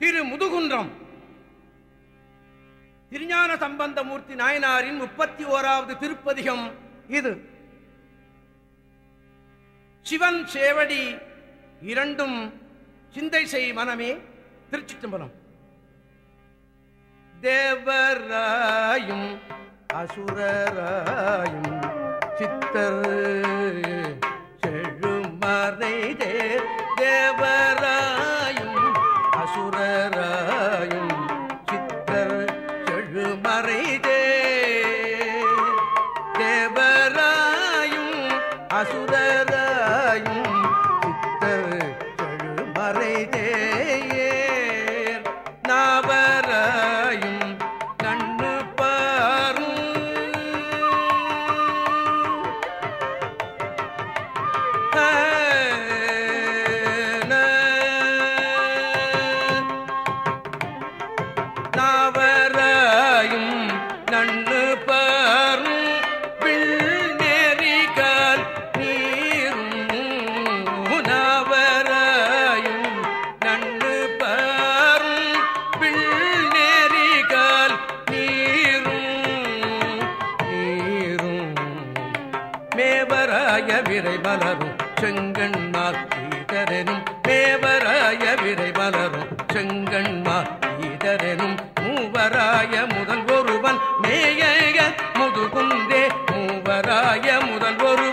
திரு முதுகுன்றம். திருஞான சம்பந்தமூர்த்தி நாயனாரின் முப்பத்தி ஓராவது திருப்பதிகம் இது. சிவன் சேவடி இரண்டும் சிந்தை செய் மனமே திருச்சிற்றம்பலம். தேவராயும் அசுரராயும் சித்தர் செழுமறை கண்ணு பாரும் பிள்நெறிகால் நீரும் நாவராயும் நன்னு பாரும் பிள்நெறிகால் நீரும் நீரும் மேவராய விரை மலரும் செங்கண்மால் ஈதரெனும் மேவராய விரை மலரும் செங்கண்மால் ஈதரெனும் மூவராய முதல்வோ முதுகுந்தே மூவராய முதல்வரு.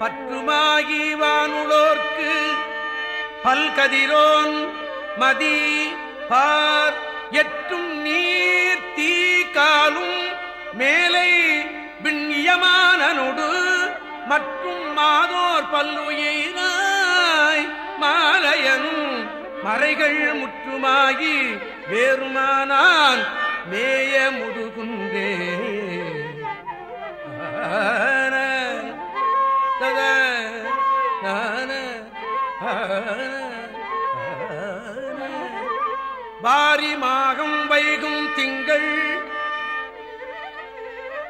பற்றுமாகி வானுளோர்க்கு பல்கதிரோன் மதி பார் பிரியமானனுடு மற்றும் மாதோர் பல்லுயிராய் மாலையனும் மறைகள் முற்றுமாகி வேறுமானான் மேய முதுகுந்தே. ஆன மாகம் வைகும் திங்கள்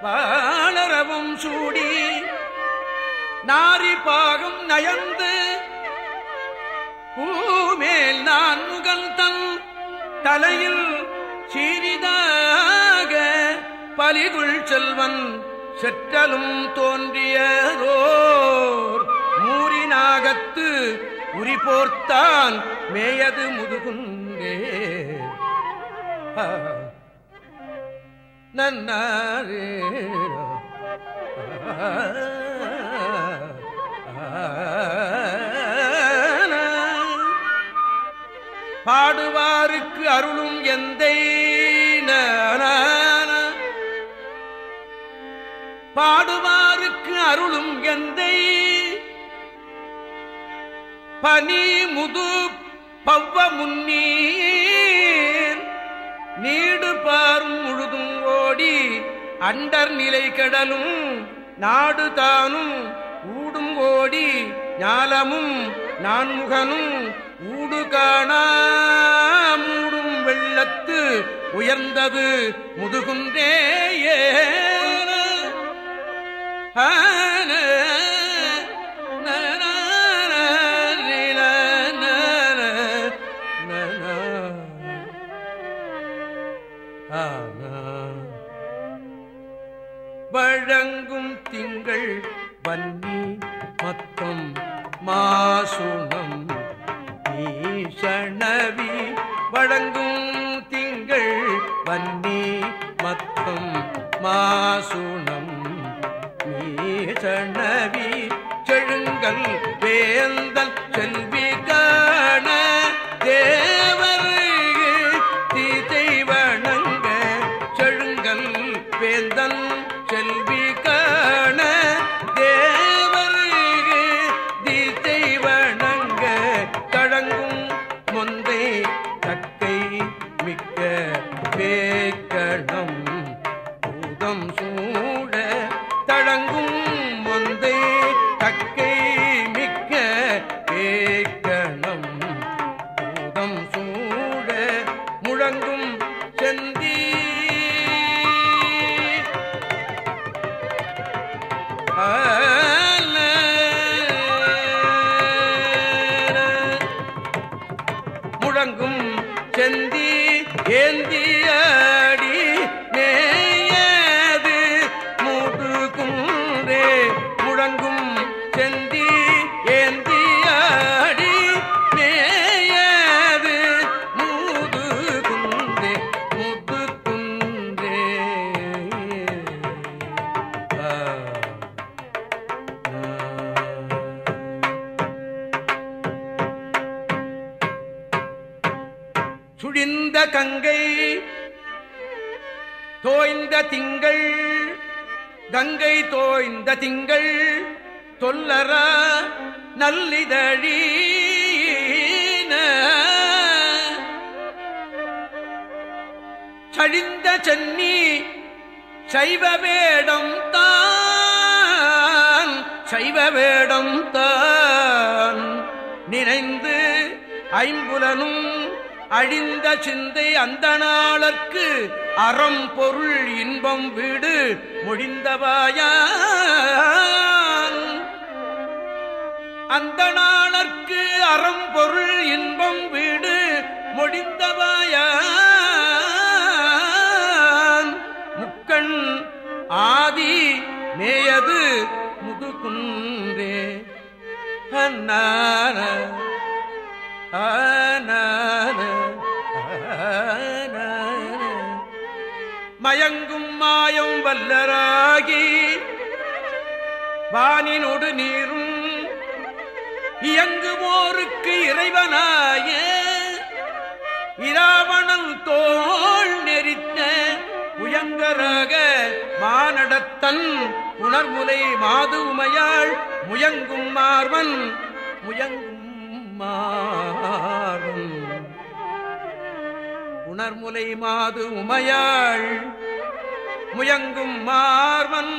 வானரவும் சூடி நாரி பாகம் நயந்து பூமேல் நான் முகந்தன் தலையில் சீரிதாக பலிகுள் செல்வன் செற்றலும் தோன்றியதோர் மூரினாகத்து உரி போர்த்தான் மேயது முதுகுந்தே ஆ. நன்னாரே. பாடுவாருக்கு அருளும் எந்தை பாடுவாருக்கு அருளும் எந்தை பனி முது பவ்வ முன்னீர். அண்டர் நிலை கடலும் நாடு தானும் ஊடும் ஓடி ஞாலமும் நான்முகனும் ஊடு காணா மூடும் வெள்ளத்து உயர்ந்தது முதுகுந்தேயே ஆ வழங்கும் திங்கள் வன்னி மத்தம் மாசுணம். ஈசணவி செழுங்கல் வேந்தல் செல்விகள் முழங்கும் செந்தி ஏந்தி கங்கை தோய்ந்த திங்கள் கங்கை தோய்ந்த திங்கள் தொல்லற நல்லிதழி சழிந்த சென்னி சைவ வேடம் தான் சைவ வேடம் தான். நினைந்து ஐம்புலனும் அழிந்த சிந்தை அந்த நாளற்கு அறம் பொருள் இன்பம் வீடு முடிந்தவாயான் அந்த நாளற்கு அறம் பொருள் இன்பம் வீடு முடிந்தவாயான் வல்லராகி வானினொடு நீரும் இயங்குவோருக்கு இறைவனாய. இராவணன் தோல் நெறித்த உயங்கராக மானடத்தன் உணர்முலை மாது உமையாள் முயங்கும் மார்வன் முயங்கும் மார்வன் உணர்முலை மாது உமையாள் முயங்கும் மார்வன்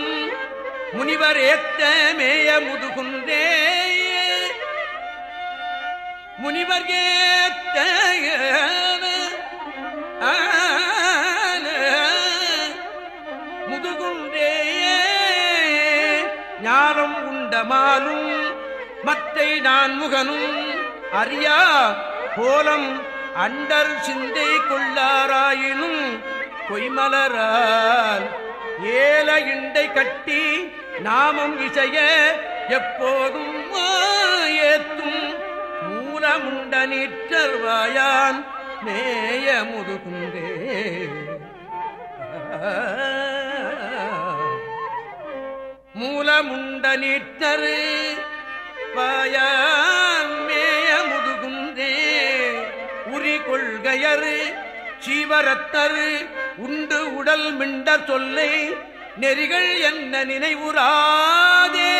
முனிவர் ஏத்த மேய முதுகுந்தே. முனிவர் ஏத்த முதுகுண்டே ஞானம் உண்டமாலும் மத்தை நான் முகனும் அறியா கோலம் அண்டர் சிந்தை கொள்ளாராயினும் பொய்மலரால் ஏல இண்டை கட்டி நாமம் இசைய எப்போதும் ஏத்தும் மூலமுண்ட நீற்றர்வாயான் நேய முதுகுந்தே. மூலமுண்ட நீட்டரு வாயான் மேய முதுகுந்தே. உரி கொள்கையரு சீவரத்தரு உண்டு உடல் மிண்ட சொல்லை நெறிகள் என்ன நினைவுறாதே?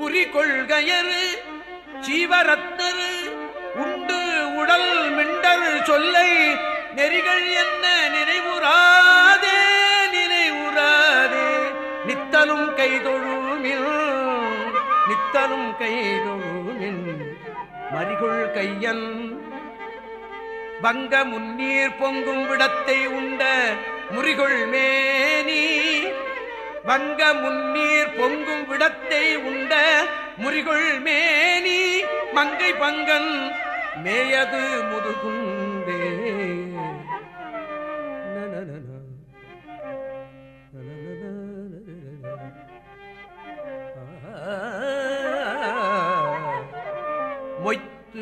உரி கொள்கையரு சீவரத்தரு உண்டு உடல் மிண்டர் சொல்லை நெறிகள் என்ன நினைவுறாதே? நினைவுறாதே. நித்தலும் கைதொழுமில் நித்தலும் கைதொழுமின் மறிகுள் கையன். வங்க முன்னீர் பொங்கும் விடத்தை உண்ட முறிகுள் மேனி. வங்க முன்னீர் பொங்கும் விடத்தை உண்ட முறிகுள் மேனி. மங்கை பங்கன் மேயது முதுகுந்தே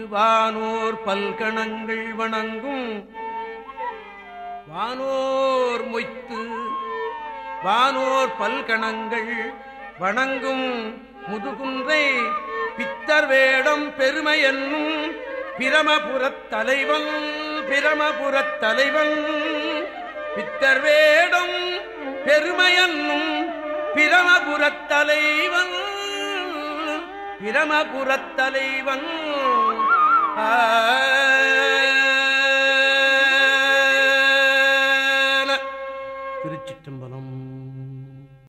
வானோர் பல்கணங்கள் வணங்கும். வானோர் மொய்த்து வானோர் பல்கணங்கள் வணங்கும். முதுகுன்றை பித்தர் வேடம் பெருமை என்னும். பிரமபுரத் தலைவன் பிரமபுரத் தலைவன். பித்தர் வேடம் பெருமையன்னும் பிரமபுரத் தலைவன் பிரமபுரத் தலைவன். ஆ